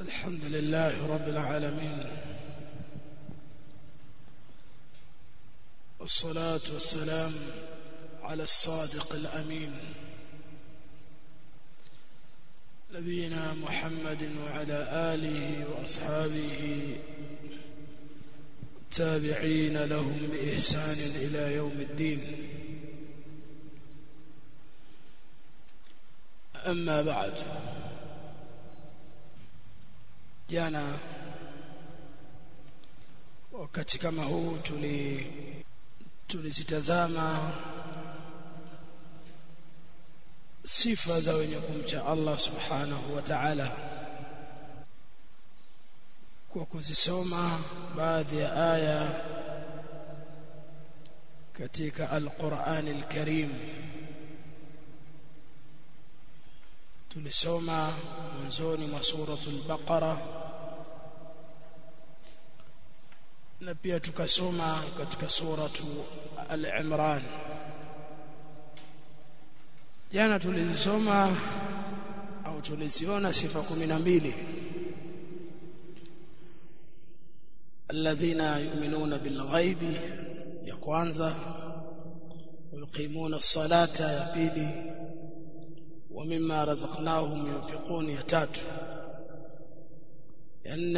الحمد لله رب العالمين والصلاة والسلام على الصادق الأمين نبينا محمد وعلى آله وأصحابه التابعين لهم بإحسان إلى يوم الدين. أما بعد jana wakati kama huu tuli tulizitazama sifa za wenye kumcha Allah subhanahu wa ta'ala. Kwa kuzisoma baadhi ya aya katika al-Qur'an al-Karim tulisoma mwanzoni mwa suratul baqara na pia tukasoma katika suratu al-imran. Jana tulizisoma au tuliziona sifa 12 alladhina yu'minuna bilghaibi ya kwanza yuqimuna as-salata ya pili ومما رزقناهم ينفقون يا تاتو إن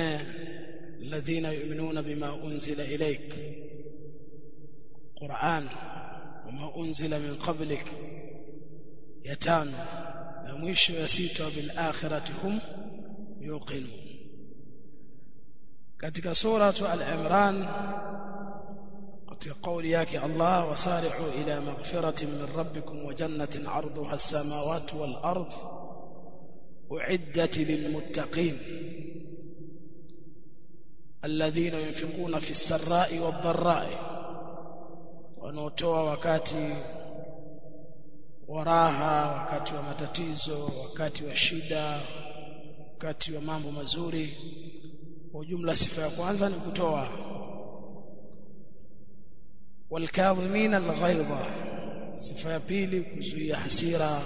الذين يؤمنون بما أنزل إليك قرآن وما أنزل من قبلك يا تانو na mwisho ya sita bil akhirati hum yuqinun katika suratu al-imran Allah wasari'u ila maghfiratin min rabbikum wa jannatin 'arduha as-samawati wal ard u'iddat lil muttaqin alladhina yunfiquna fi as-sarra'i wad-dharra'i wanaotoa wakati wa raha wakati wa matatizo wakati wa shida wakati wa mambo mazuri kwa ujumla sifa ya kwanza ni kutoa والكاظمين الغيظ صفة ثانية كزيه حسيرة.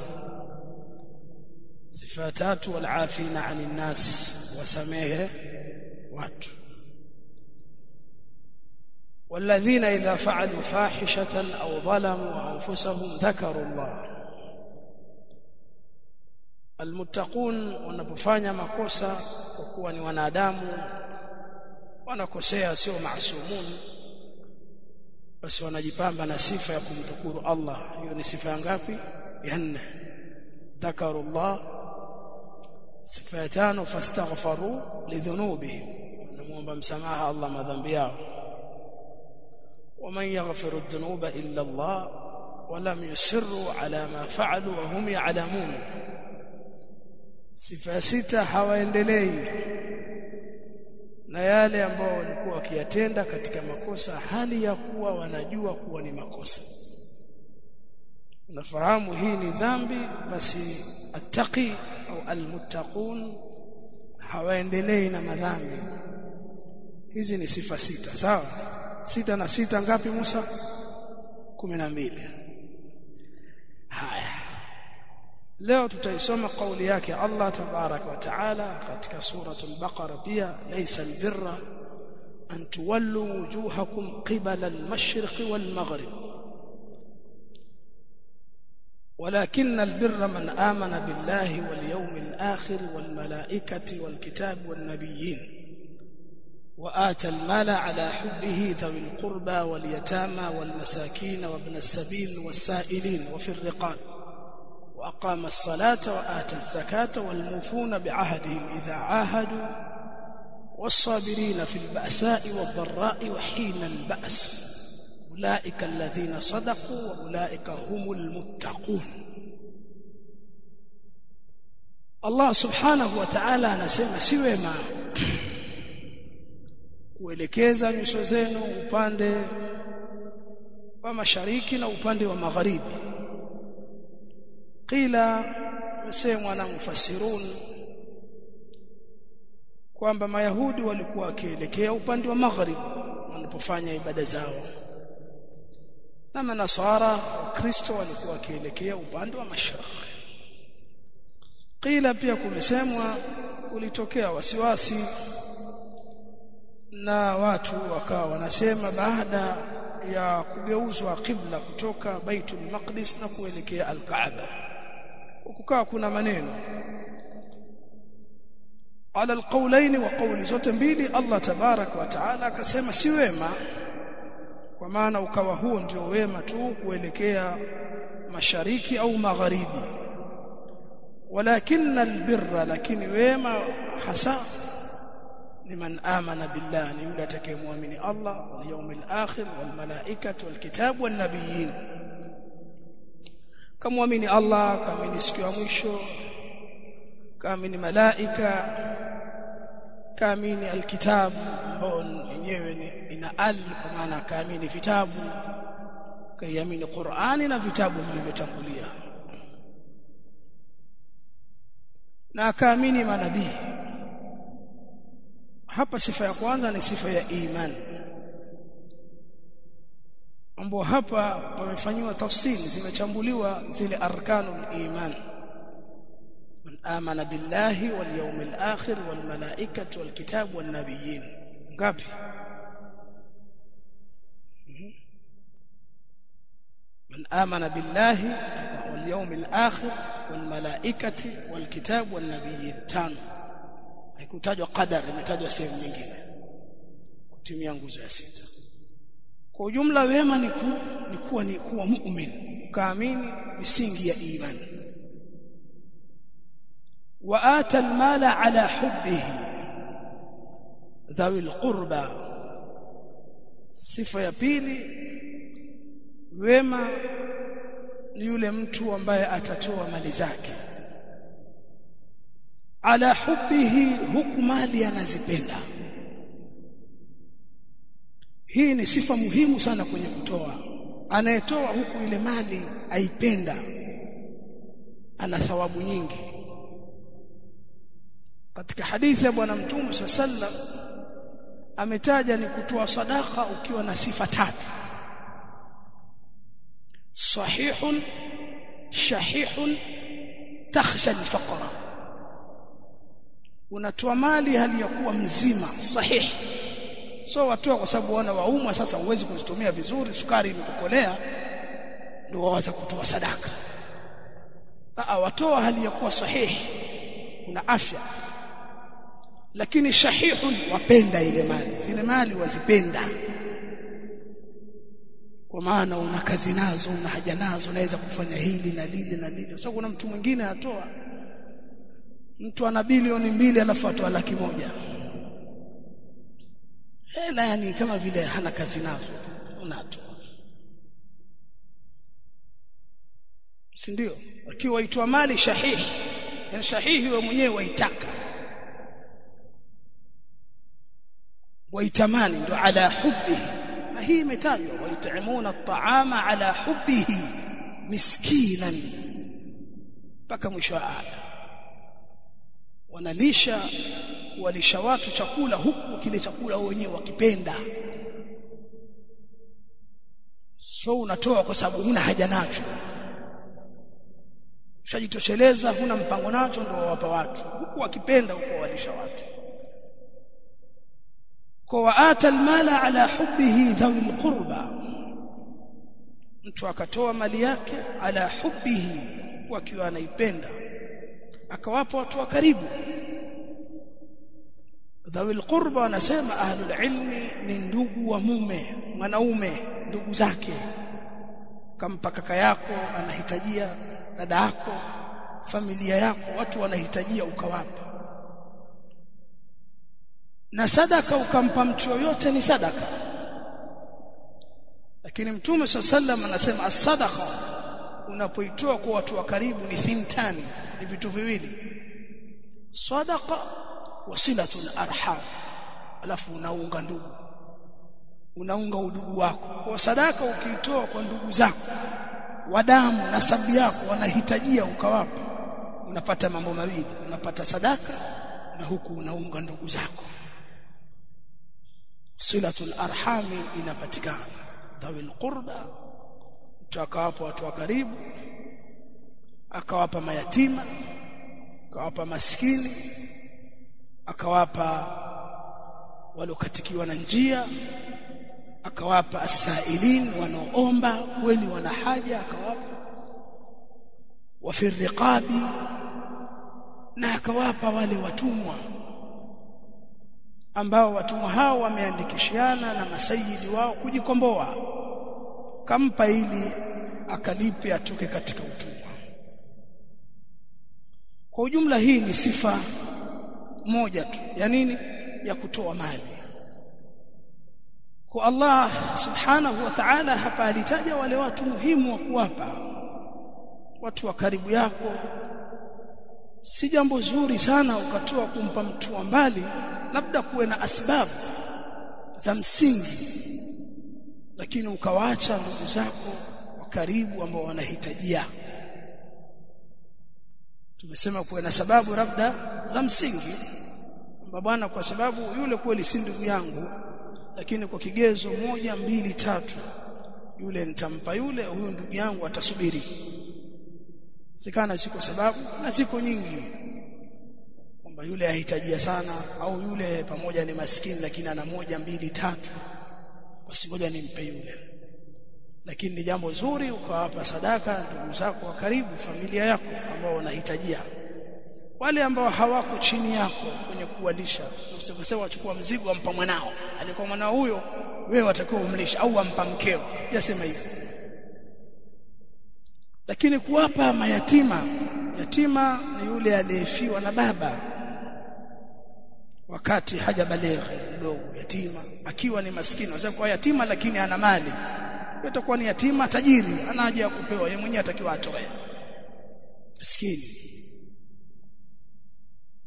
صفه والعافين عن الناس وسامحه وقت والذين إذا فعلوا فاحشة أو ظلموا أنفسهم ذكروا الله. المتقون wanapofanya makosa kwa kuwa ni wanadamu wanakosea basi wanajipamba na sifa ya kumdhukuru Allah hiyo ni sifa ngapi ya nne dhakarullah sifa ya tano fastaghfaru lidhunubihim wanamuomba msamaha Allah madhambi yao ومن يغفر الذنوب إلا الله ولم يسروا على ما فعلوا وهم يعلمون sifa sita hawaendelei na yale ambao walikuwa wakiyatenda katika makosa hali ya kuwa wanajua kuwa ni makosa. Unafahamu hii ni dhambi basi attaqi au almuttaqun hawaendelei na madhambi. Hizi ni sifa sita sawa? Sita na sita ngapi Musa? Mbili. Haya leo tutaisoma kauli yake Allah tabarak wa taala katika suratul baqara pia laysa albirra an tuwallu wujuhakum qibala almashriq walmaghrib ولكن البر من آمن بالله واليوم الآخر والملائكة والكتاب والنبيين وآتى المال على حبه ذوي القربى واليتامى والمساكين وابن السبيل والسائلين وفي الرقاب. وأقام الصلاة وآتى الزكاة والموفون بعهدهم إذا عاهدوا والصابرين في البأساء والضراء وحين البأس. أولئك الذين صدقوا وأولئك هم المتقون. الله سبحانه وتعالى anasema si wema kuelekeza nyuso zenu upande wa qila msemwa na mufasirun kwamba mayahudi walikuwa wakielekea upande wa maghrib wanapofanya ibada zao. Na manasara kristo walikuwa wakielekea upande wa mashariki. Qila pia kumesemwa kulitokea wasiwasi na watu wakawa wanasema baada ya kugeuzwa qibla kutoka Baitul Maqdis na kuelekea Al-Kaaba kukawa kuna maneno. Ala alqawlaini wa qawli zote mbili Allah tabarak wa taala akasema si wema kwa maana ukawa huo ndio wema tu kuelekea mashariki au magharibi. Walakin albirra lakini wema hasa ni man amana billah ni yule atakayemwamini Allah wal yawmil akhir wal malaikati wal kitabu wan nabiyyin kamwamini Allah kaamini siku ya mwisho kaamini malaika kaamini alkitabu ambao yenyewe ina al kwa maana kamwamini vitabu kaiamini Qur'ani na vitabu vilivyotangulia. Na akaamini manabii. Hapa sifa ya kwanza ni sifa ya imani ambao hapa pamefanywa tafsiri zimechambuliwa zile arkanul iman man amana billahi wal yawmil akhir wal malaikati wal kitab wan nabiyyin ngapi من آمن بالله واليوم الآخر والملائكة والكتاب والنبيين تano haikutajwa qadar imetajwa sehemu nyingine kutimia nguzo ya sita kwa ujumla wema ni, ku, ni kuwa ni kuwa mu'min. Kaamini misingi ya imani wa ata almala ala hubbihi. Dhawi alqurba sifa ya pili wema ni yule mtu ambaye atatoa mali zake. Ala hubbihi huku mali anazipenda hii ni sifa muhimu sana kwenye kutoa. Anayetoa huku ile mali aipenda ana thawabu nyingi. Katika hadithi ya bwana mtume sallam ametaja ni kutoa sadaka ukiwa na sifa tatu. Sahihun shahihun takhsha alfaqra. Unatoa mali hali ya kuwa mzima sahihi so watoa kwa sababu wana waumwa sasa uwezi kuzitumia vizuri sukari imekukolea ndio waanza kutoa sadaka. Aa, watoa hali ya kuwa sahihi una afya. Lakini shahihun wapenda ile mali. Zile mali wazipenda. Kwa maana una kazi nazo una haja nazo unaweza kufanya hili na lile na lile. Sasa kuna mtu mwingine atoa mtu ana bilioni mbili alafu atoa laki moja hela yani kama vile hana kazi nazo unatoa si ndio? Akiwa mali shahihi yani shahihi wewe mwenyewe waitaka. Waitamani ndo ala hubbihi na hii imetajwa waitamuna at-ta'ama ala hubbihi miskinan. Mpaka mwisho wa aya. Wanalisha walisha watu chakula huku kile chakula wenyewe wakipenda. So unatoa kwa sababu huna haja nacho. Ushajitosheleza huna mpango nacho ndio wawapa watu. Huku wakipenda huko walisha watu. Kwa waata almala ala hubbihi dhawi alqurba mtu akatoa mali yake ala hubbihi wakiwa anaipenda. Akawapa watu wa karibu dhawi qurba wanasema ahlul ilmi ni ndugu wa mume mwanaume ndugu zake. Kampa kaka yako anahitajia dada yako familia yako watu wanahitajia ukawapa. Na sadaka ukampa mtu yoyote ni sadaka. Lakini mtume sallam anasema as-sadaqa unapoitoa kwa watu wa karibu ni thintani ni vitu viwili. Sadaqa wasilatul arham. Alafu unaunga ndugu. Unaunga udugu wako. Kwa sadaka ukitoa kwa ndugu zako wadamu na sabi yako wanahitajia ukawapa unapata mambo mawili. Unapata sadaka na huku unaunga ndugu zako. Silatul arhami inapatikana. Dhawil qurba mtu akawapa watu wa karibu akawapa mayatima akawapa maskini akawapa waliokatikiwa na njia akawapa asailin wanaoomba kweli wana haja akawapa. Wa na akawapa wale watumwa ambao watumwa hao wameandikishiana na masayidi wao kujikomboa. Kampa ili akalipe atoke katika utumwa. Kwa ujumla hii ni sifa moja tu ya nini? Ya kutoa mali. Kwa Allah subhanahu wa ta'ala hapa alitaja wale watu muhimu wa kuwapa. Watu wa karibu yako. Si jambo zuri sana ukatoa kumpa mtu wa mbali labda kuwe na asbabu za msingi lakini ukawaacha ndugu zako wa karibu ambao wanahitajia. Tumesema kuwe na sababu labda za msingi kwamba bwana kwa sababu yule kweli si ndugu yangu lakini kwa kigezo moja mbili tatu yule nitampa yule huyu ndugu yangu atasubiri. Sikana siko sababu na siko nyingi kwamba yule ahitajia sana au yule pamoja ni maskini lakini ana moja mbili tatu kwa ngoja nimpe yule. Lakini ni jambo zuri ukawapa sadaka ndugu zako wa karibu familia yako ambao wanahitajia wale ambao hawako chini yako kwenye kuwalisha usikose wachukua mzigo ampa mwanao. Alikuwa mwanao huyo wewe watakiwa umlisha au ampa mkeo. Yasema hivyo lakini kuwapa mayatima yatima ni yule aliyefiwa na baba. Wakati haja baleghe mdogo yatima akiwa ni maskini. Wazee kwa yatima lakini ana mali. Atakuwa ni yatima tajiri ana haja ya kupewa. Yeye mwenyewe atakiwa atoe. Maskini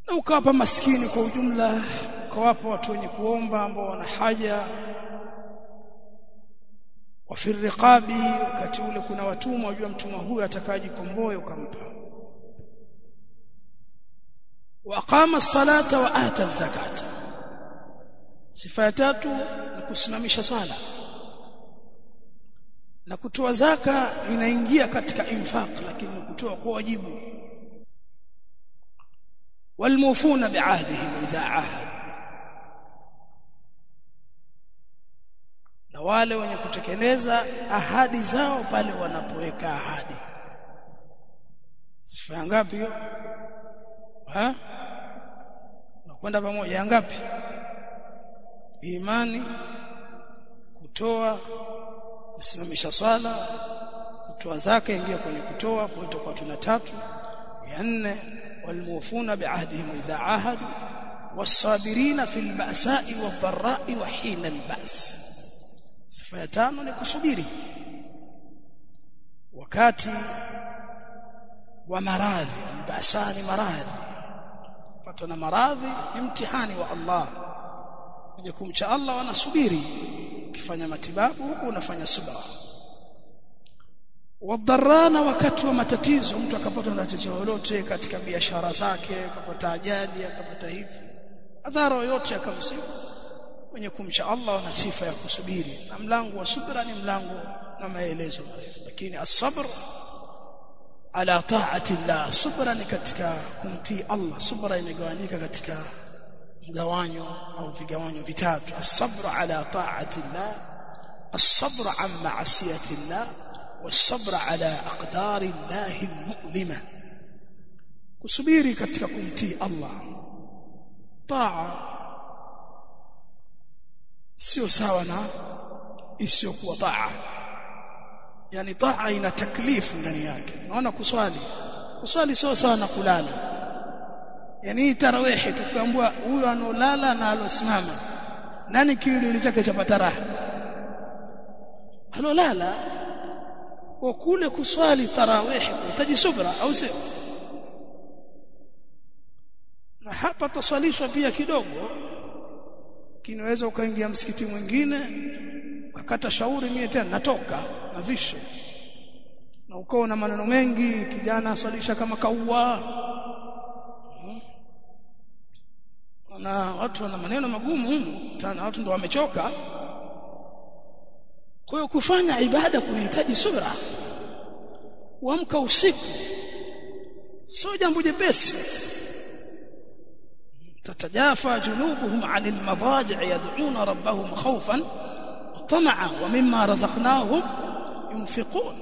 na ukawapa maskini kwa ujumla ukawapa watu wenye kuomba ambao wana haja. Wa fi riqabi wakati ule kuna watumwa wajua mtumwa huyu atakayejikomboa ukampa. Wa aqama as-salata wa ata az-zakata sifa ya tatu ni kusimamisha sala na kutoa zaka inaingia katika infaq lakini kutoa kwa wajibu walmufuna بعهدهم idha ahad na wale wenye kutekeleza ahadi zao pale wanapoweka ahadi. Sifa ngapi hiyo? Ha? Nakwenda pamoja. Ngapi? Imani kutoa kusimamisha swala kutoa zaka ingia kwenye kutoa kwa tuna tatu ya nne walmufuna biahdihim idha ahadu wasabirina fil ba'sa'i wadh-dharra'i wa hina al-ba's sifa ya tano ni kusubiri wakati wa maradhi ba'sa ni maradhi pata na maradhi ni mtihani wa Allah kwenye kumcha Allah wanasubiri ukifanya matibabu huku unafanya subra wadharana wakati wa matatizo mtu akapata matatizo lolote katika biashara zake akapata ajali akapata hivi. Adhara yote akamsibu wenye kumcha Allah na sifa ya kusubiri. Na mlango wa subra ni mlango na maelezo marefu. Lakini as-sabr ala ta'ati Allah. Subra ni katika kumtii Allah. Subra imegawanyika katika mgawanyo au vigawanyo vitatu. As-sabr ala ta'ati Allah. As-sabr an ma'siyati Allah was-sabr ala aqdari Allah al-mu'lima kusubiri katika kumtii Allah taa sio sawa na isiyokuwa taa yani taa ina taklifu ndani yake naona kuswali kuswali sio sawa na kulala yani tarawehe tukiambiwa huyo anolala na alosimama nani kiwili chake cha pataraha alolala kwa kule kuswali tarawih. Kuhitaji subra au sio na hapa taswalishwa pia kidogo. Kinaweza ukaingia msikiti mwingine ukakata shauri mie tena natoka na visho na ukao na maneno mengi kijana aswalisha kama kaua. Na watu wana maneno magumu tena watu ndo wamechoka kwa hiyo kufanya ibada kunahitaji subra kuamka usiku sio jambo jepesi تتجافى جنوبهم عن المضاجع يدعون ربهم خوفا وطمعا ومما رزقناهم ينفقون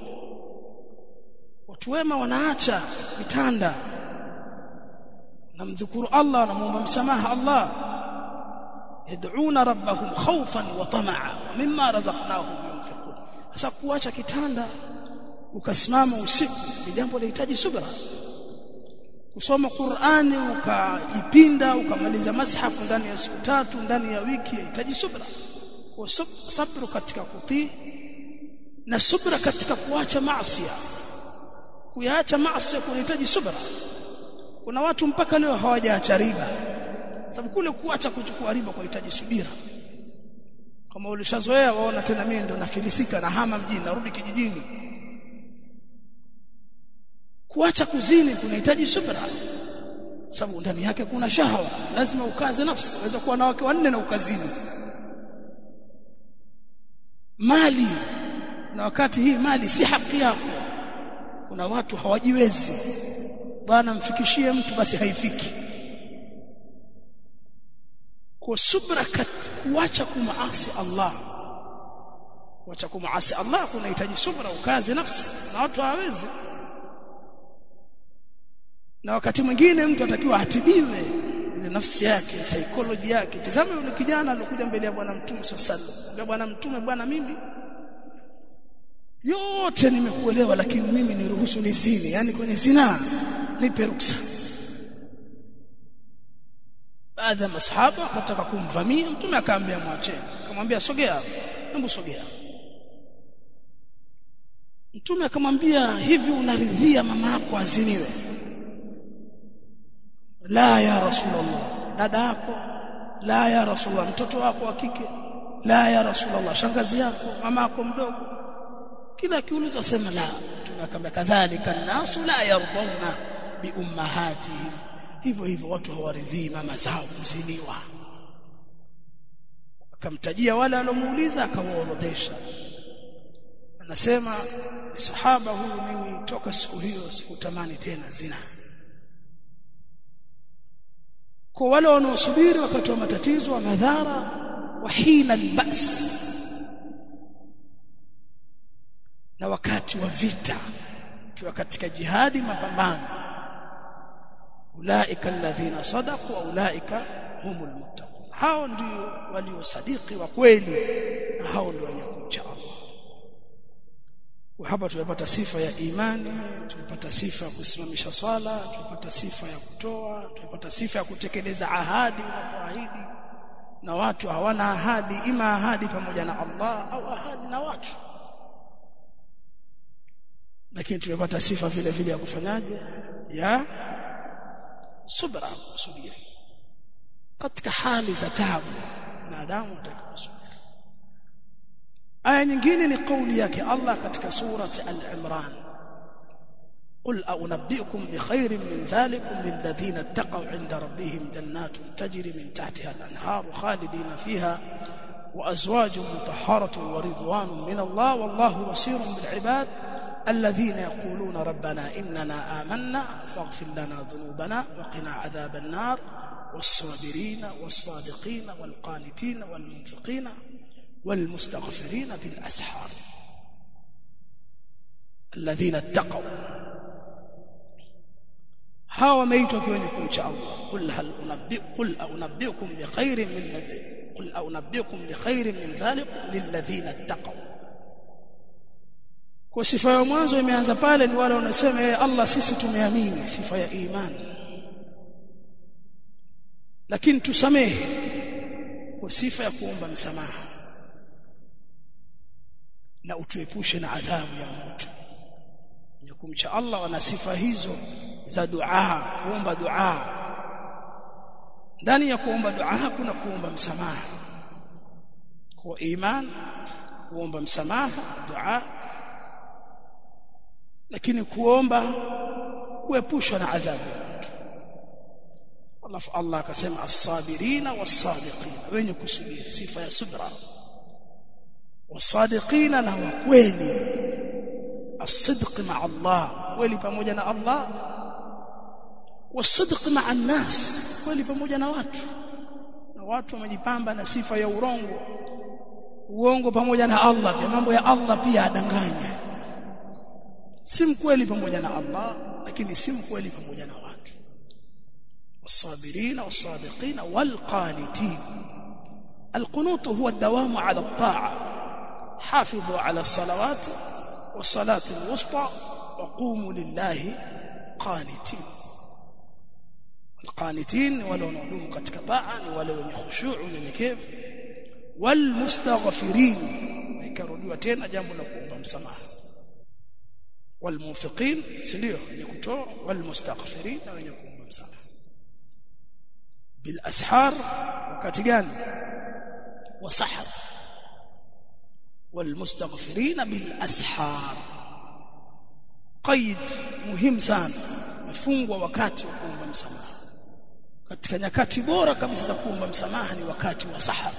watu wema wanaacha vitanda namdhukuru Allah namuomba msamaha Allah yad'una rabbahum khawfan wa tama'a mimma razaqnahum yunfiqun sasa kuacha kitanda ukasimama usiku ni jambo linahitaji subra. Kusoma Qur'ani ukaipinda ukamaliza mashafu ndani ya siku tatu ndani ya wiki inahitaji subra. Sabru katika kutii na subra katika kuacha maasi kuyaacha maasi kunahitaji subra. Kuna watu mpaka leo hawajaacha riba. Sababu kule kuacha kuchukua riba kunahitaji subira kama ulishazoea waona tena mimi ndo nafilisika na hama mjini narudi kijijini. Kuacha kuzini kunahitaji subra. Sababu ndani yake kuna shahawa. Lazima ukaze nafsi waweza kuwa na wake wanne na ukazini. Mali. Na wakati hii mali si haki yako. Kuna watu hawajiwezi. Bwana mfikishie mtu basi haifiki kwa subra kuacha kumaasi Allah. Kuacha kumaasi Allah kunahitaji subra ukaze nafsi. Na watu hawawezi. Na wakati mwingine mtu atakiwa atibiwe ile nafsi yake psychology yake. Tazama yule kijana alikuja mbele ya bwana mtume sallallahu bwana mtume bwana mimi yote nimekuelewa lakini mimi niruhusu nizini yani kwenye zina nipe ruksa baadhi ya masahaba wakataka kumvamia mtume akaambia mwacheni. Akamwambia sogea hebu sogea. Mtume akamwambia hivi unaridhia mama yako aziniwe? La ya rasulullah. Dada yako? La ya rasulullah. Mtoto wako wa kike? La ya rasulullah. Shangazi yako? Mama yako mdogo? Kila kiulizo sema la. Tunakambia kadhalika nasu la yarduna bi ummahatihim hivyo hivyo watu hawaridhii mama zao kuziniwa. Akamtajia wale alomuuliza akawaorodhesha. Anasema sahaba huyu mimi toka siku hiyo sikutamani tena zina. Kwa wale wanaosubiri wakati wa matatizo wa madhara wa hina albas na wakati wa vita kiwa katika jihadi mapambano ulaika alladhina sadaqu wa ulaika humul muttaqun. Hao ndio waliosadiki wa kweli na hao ndio wenye kumcha Allah. Hapa tumepata sifa ya imani tumepata sifa ya kusimamisha swala tumepata sifa ya kutoa tumepata sifa ya kutekeleza ahadi unapoahidi na watu hawana ahadi ima ahadi pamoja na Allah au ahadi na watu. Lakini tumepata sifa vile vile ya kufanyaje? Ya subra kusubiri katika hali za taabu maadamu utakusubiri aya nyingine ni kauli yake Allah katika surati al-Imran قل أنبئكم بخير من ذلكم للذين اتقوا عند ربهم جنات تجري من تحتها الأنهار خالدين فيها وأزواج مطهرة ورضوان من الله والله بصير بالعباد. الذين يقولون ربنا إننا آمنا فاغفر لنا ذنوبنا وقنا عذاب النار. والصابرين والصادقين والقانتين والمنفقين والمستغفرين بالأسحار الذين اتقوا. ها وميت هاو ميتوفينكم شاء الله. قل هل أنبئ قل أنبئكم بخير من ذلك قل أنبئكم بخير من ذلك للذين اتقوا. Kwa sifa ya mwanzo imeanza pale ni wale wanasema yeye Allah sisi tumeamini sifa ya imani. Lakini tusamehe kwa sifa ya kuomba msamaha na utuepushe na adhabu ya mtu. Wenye kumcha Allah wana sifa hizo za dua kuomba dua. Ndani ya kuomba dua kuna kuomba msamaha. Kwa iman kuomba msamaha dua lakini kuomba kuepushwa na adhabu alafu Allah akasema as-sabirina was-sadiqin wenye kusubiri sifa ya subra. Was-sadiqina na wakweli as-sidq ma'a Allah kweli pamoja na Allah. Wasidq ma'a an-nas kweli pamoja na watu. Na watu wamejipamba na sifa ya urongo. Uongo pamoja na Allah pia mambo ya Allah pia adanganya si mkweli pamoja na Allah lakini si mkweli pamoja na watu. Wasabirina wasabiqina walqanitin. Alqunut huwa dawamu ala taa hafidhu ala salawati wasalati alwusta waqumu lillahi qanitin. Alqanitin wala wanaodumu katika taa ni wale wenye khushu'u unyenyekevu. Walmustaghfirin. Ikarudiwa tena jambo la kuomba msamaha. والموفقين سيديو نيكوتو والمستغفرين ونيكوم مسامح بالأسحار وقت غان وسحر والمستغفرين بالأسحار. قيد مهم سنه مفوق وقت وكوم مسامح ketika nyakati bora kabisa za kuomba msamaha ni wakati wa sahar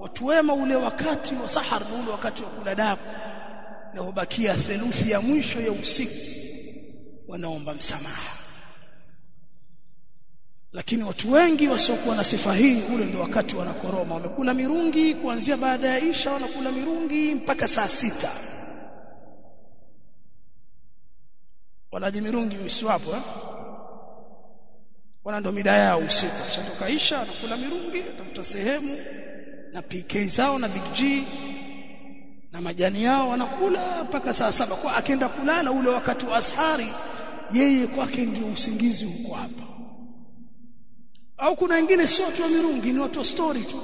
watu wema ule wakati wa sahar na ule wakati wa kula damu. Na hubakia theluthi ya mwisho ya usiku wanaomba msamaha. Lakini watu wengi wasiokuwa na sifa hii ule ndio wakati wanakoroma. Wamekula mirungi kuanzia baada ya isha wanakula mirungi mpaka saa sita. Walaji mirungi usiwapo eh? wana ndo mida yao usiku. Shatoka isha anakula mirungi atafuta sehemu na PK zao na Big G na majani yao wanakula mpaka saa saba. Kwa akenda kulala ule wakati wa ashari yeye kwake ndio usingizi huko hapa. Au kuna wengine sio watu wa mirungi ni watu wa story tu.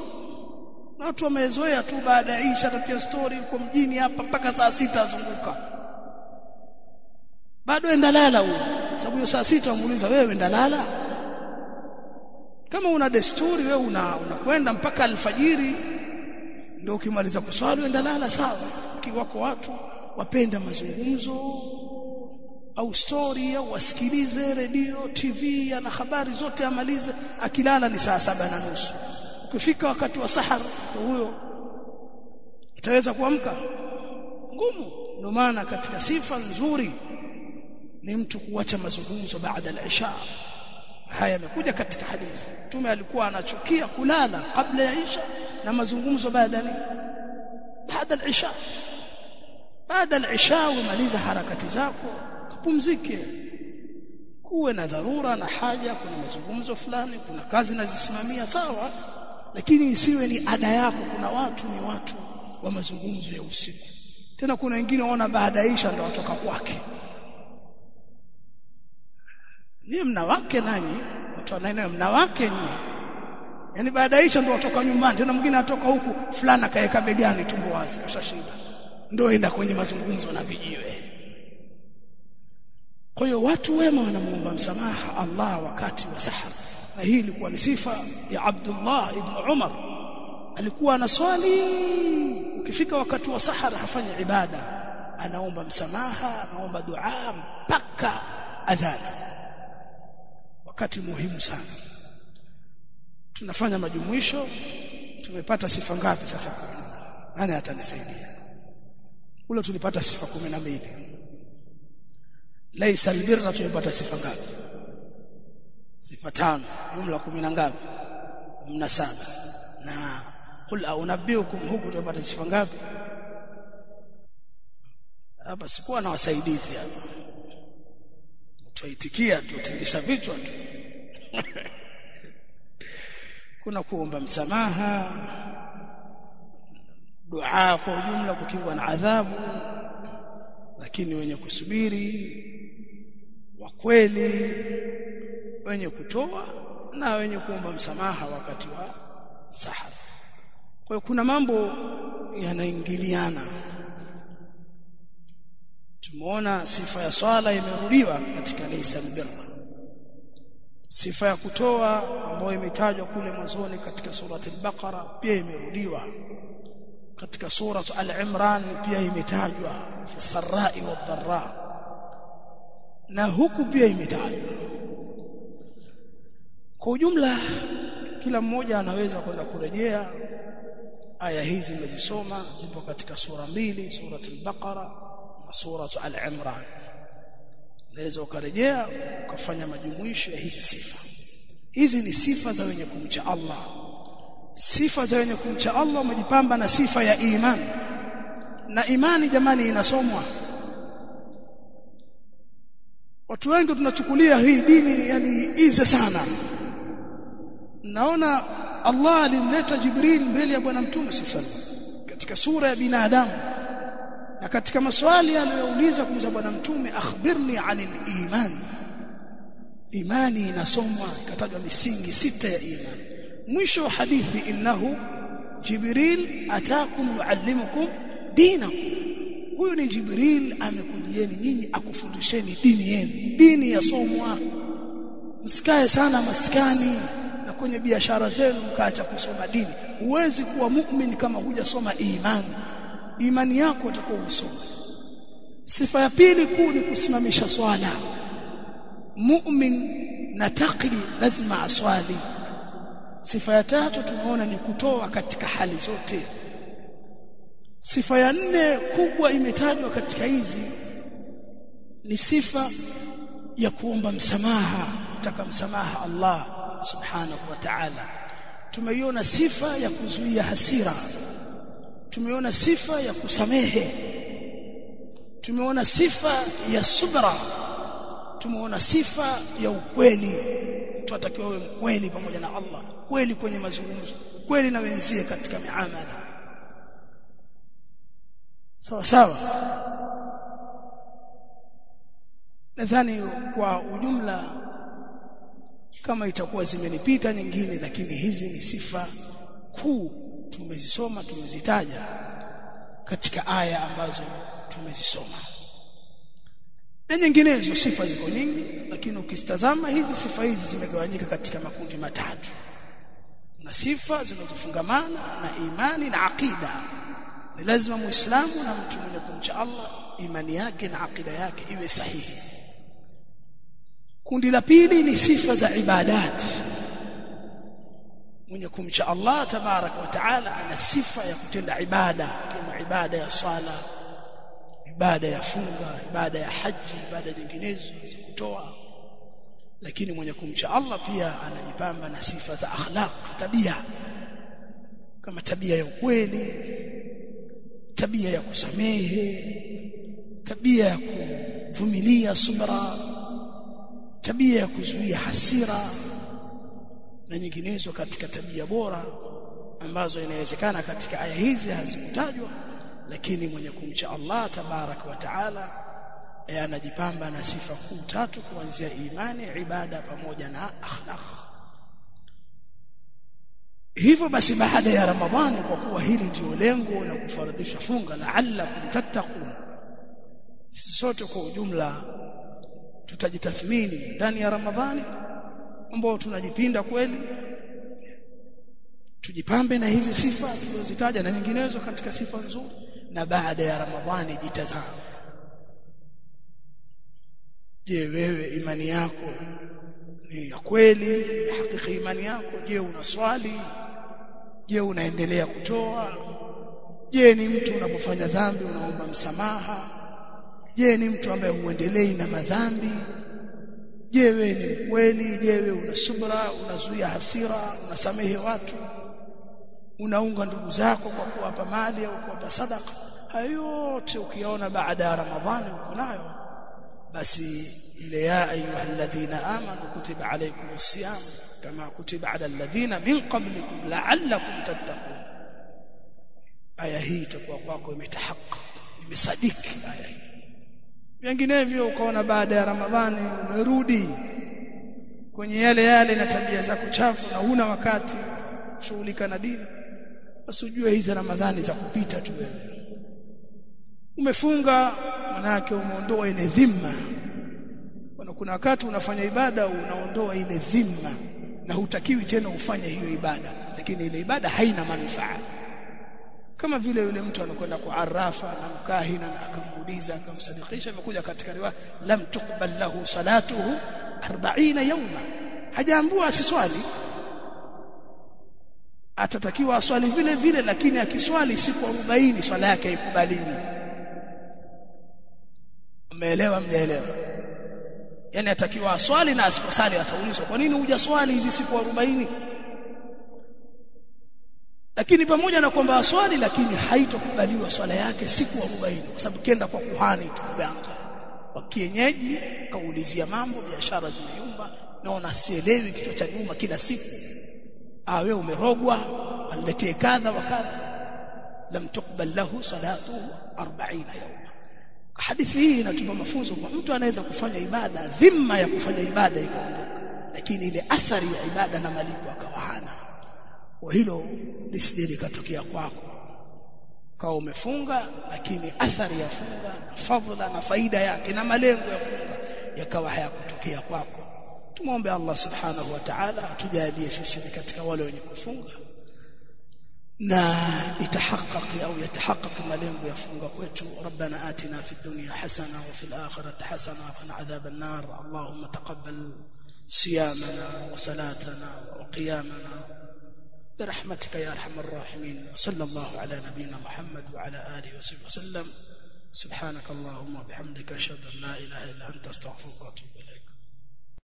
Na watu wamezoea tu baada ya isha atatia story huko mjini hapa mpaka saa sita azunguka. Bado endalala huyo. Sababu hiyo saa sita wamuuliza wewe enda lala kama una desturi we una unakwenda mpaka alfajiri ndio ukimaliza kuswali uenda lala sawa. Kiwako watu wapenda mazungumzo au story au wasikilize redio TV ana habari zote amalize akilala ni saa saba na nusu. Ukifika wakati wa sahar to huyo. Itaweza kuamka? Ngumu. Ndio maana katika sifa nzuri ni mtu kuacha mazungumzo baada al-isha haya yamekuja katika hadithi. Mtume alikuwa anachukia kulala kabla ya isha na mazungumzo baada ni baada al-isha baada al-isha umaliza harakati zako kapumzike. Kuwe na dharura na haja kuna mazungumzo fulani kuna kazi nazisimamia sawa. Lakini isiwe ni ada yako kuna watu ni watu wa mazungumzo ya usiku. Tena kuna wengine waona baada ya isha ndio watoka kwake Nyie mna wake nanyi? Watu mnawake mna wake nyie Yaani baada hicho ndio watoka nyumbani tena mwingine atoka huku fulana kaeka begani tumbo wazi kashashinda. Ndio enda kwenye mazungumzo na vijiwe Kwa hiyo watu wema wanamuomba msamaha Allah wakati wa sahar. Na hii ilikuwa ni sifa ya Abdullah ibn Umar. Alikuwa anaswali ukifika wakati wa sahar hafanya ibada. Anaomba msamaha anaomba dua mpaka adhana wakati muhimu sana. Tunafanya majumuisho tumepata sifa ngapi sasa? Nani atanisaidia? Ule tulipata sifa kumi na mbili. Laisa albirra tumepata sifa ngapi? Sifa tano. Jumla kumi na ngapi? Mna saba. Na qul unabiukum huku tumepata sifa ngapi? Hapa sikuwa na wasaidizi hapa tuaitikia tutingisha vichwa tu. Kuna kuomba msamaha dua kwa ujumla kukingwa na adhabu lakini wenye kusubiri wa kweli wenye kutoa na wenye kuomba msamaha wakati wa sahara kwa kuna mambo yanaingiliana tumeona sifa ya swala imerudiwa katika laysa albirra sifa ya kutoa ambayo imetajwa kule mwanzoni katika surati al-Baqara pia imerudiwa. Katika suratu al-Imran pia imetajwa fi sarai wa dharra na huku pia imetajwa. Kwa ujumla kila mmoja anaweza kwenda kurejea. Aya hizi nimezisoma zipo katika sura mbili surati al-Baqara na suratu al-imran. Unaweza ukarejea ukafanya majumuisho ya hizi sifa. Hizi ni sifa za wenye kumcha Allah. Sifa za wenye kumcha Allah wamejipamba na sifa ya imani na imani jamani inasomwa. Watu wengi tunachukulia hii dini yani ize sana. Naona Allah alimleta Jibril mbele ya bwana mtume sallallahu katika sura ya binadamu na katika maswali aliyouliza kumza bwana mtume akhbirni anil iman. Imani inasomwa ikatajwa misingi sita ya imani. Mwisho wa hadithi innahu jibril atakum yuallimukum dinakum. Huyu ni jibril amekujieni nyinyi akufundisheni dini yenu. Dini yasomwa. Msikae sana maskani na kwenye biashara zenu mkaacha kusoma dini. Huwezi kuwa mu'min kama hujasoma imani imani yako itakuwa usoma sifa ya pili kuu ni kusimamisha swala. Mu'min na taqi lazima aswali. Sifa ya tatu tunaona ni kutoa katika hali zote. Sifa ya nne kubwa imetajwa katika hizi ni sifa ya kuomba msamaha kutaka msamaha Allah subhanahu wa ta'ala. Tumeiona sifa ya kuzuia hasira tumeona sifa ya kusamehe. Tumeona sifa ya subra. Tumeona sifa ya ukweli. Mtu atakiwa awe mkweli pamoja na Allah. Kweli kwenye mazungumzo. Kweli na wenzie katika miamala. Sawa sawa. Nadhani kwa ujumla kama itakuwa zimenipita nyingine lakini hizi ni sifa kuu tumezisoma tumezitaja katika aya ambazo tumezisoma. Na nyinginezo sifa ziko nyingi lakini ukistazama hizi sifa hizi zimegawanyika katika makundi matatu. Na sifa zinazofungamana na imani na akida ni lazima muislamu na mtu mwenye kumcha Allah imani yake na akida yake iwe sahihi. Kundi la pili ni sifa za ibadat mwenye kumcha Allah tabaraka wa taala ana sifa ya kutenda ibada kama ibada ya sala ibada ya funga ibada ya haji ibada nyinginezo za kutoa. Lakini mwenye kumcha Allah pia anajipamba na sifa za akhlaq tabia kama tabia ya ukweli tabia ya kusamehe tabia ya kuvumilia subra tabia ya kuzuia hasira na nyinginezo katika tabia bora ambazo inawezekana katika aya hizi hazikutajwa lakini mwenye kumcha Allah tabarak wa taala anajipamba na sifa kuu tatu kuanzia imani ibada pamoja na akhlaq. Hivyo basi baada ya ramadhani kwa kuwa hili ndio lengo la kufaradhisha funga la'allakum tattaqun sisi sote kwa ujumla tutajitathmini ndani ya ramadhani ambao tunajipinda kweli. Tujipambe na hizi sifa tulizozitaja na nyinginezo katika sifa nzuri na baada ya ramadhani jitazame. Je wewe imani yako ni ya kweli? Hakika imani yako? Je unaswali je unaendelea kutoa? Je ni mtu unapofanya dhambi unaomba msamaha? Je ni mtu ambaye huendelei na madhambi je wewe ni kweli je wewe una subra unazuia hasira unasamehe watu unaunga ndugu zako kwa kuwapa mali au kuwapa sadaka. Hayo yote ukiona baada ya ramadhani uko nayo basi ile ya ayyuhalladhina amanu kutiba alaykumus siyam kama kutiba ala alladhina min qablikum la'allakum tattaqun. Aya hii itakuwa kwako imetahakka imesadiki aya hii vinginevyo ukaona baada ya ramadhani umerudi. Kwenye yale yale na tabia za kuchafu na huna wakati shughulika na dini usijue hizi ramadhani za kupita tu wewe. Umefunga manake umeondoa ile dhima kuna wakati unafanya ibada unaondoa ile dhima na hutakiwi tena ufanye hiyo ibada lakini ile ibada haina manufaa kama vile yule mtu anakwenda kwa arafa na mkahina na akamuuliza akamsadikisha imekuja katika riwa lam tuqbal lahu salatuhu 40 yawma. Hajaambua asiswali. Atatakiwa aswali vile vile lakini akiswali siku 40 swala yake haikubaliwi. Umeelewa mjaelewa? Yani atakiwa aswali na asiposali ataulizwa kwa nini hujaswali hizi siku 40 lakini pamoja na kwamba aswali lakini haitokubaliwa swala yake siku 40 kwa sababu kenda kwa kuhani tukuganga wa kienyeji kaulizia mambo biashara zimeyumba naona sielewi kichwa cha nyuma kila siku. Ah wewe umerogwa aniletee kadha wa kadha. Lam tukbal lahu salatu 40 yawma. Hadithi hii inatupa mafunzo kwa mtu anaweza kufanya ibada dhima ya kufanya ibada ikaondoka. Lakini ile athari ya ibada na malipo akawa hana kwa hilo lisije likatokea kwako kawa umefunga lakini athari ya funga na fadhila na faida yake na malengo ya funga yakawa hayakutokea kwako tumwombe Allah subhanahu wa ta'ala atujalie sisi katika wale wenye kufunga na itahaqqaq au yatahaqqaq malengo ya funga kwetu rabbana atina fid dunya hasana wa fil akhirati hasana wa qina adhaban nar allahumma taqabbal siyamana wa salatana wa qiyamana برحمتك يا أرحم الراحمين. صلى الله على نبينا محمد وعلى آله وصحبه وسلم. سبحانك اللهم وبحمدك أشهد أن لا إله إلا أنت أستغفرك وأتوب إليك.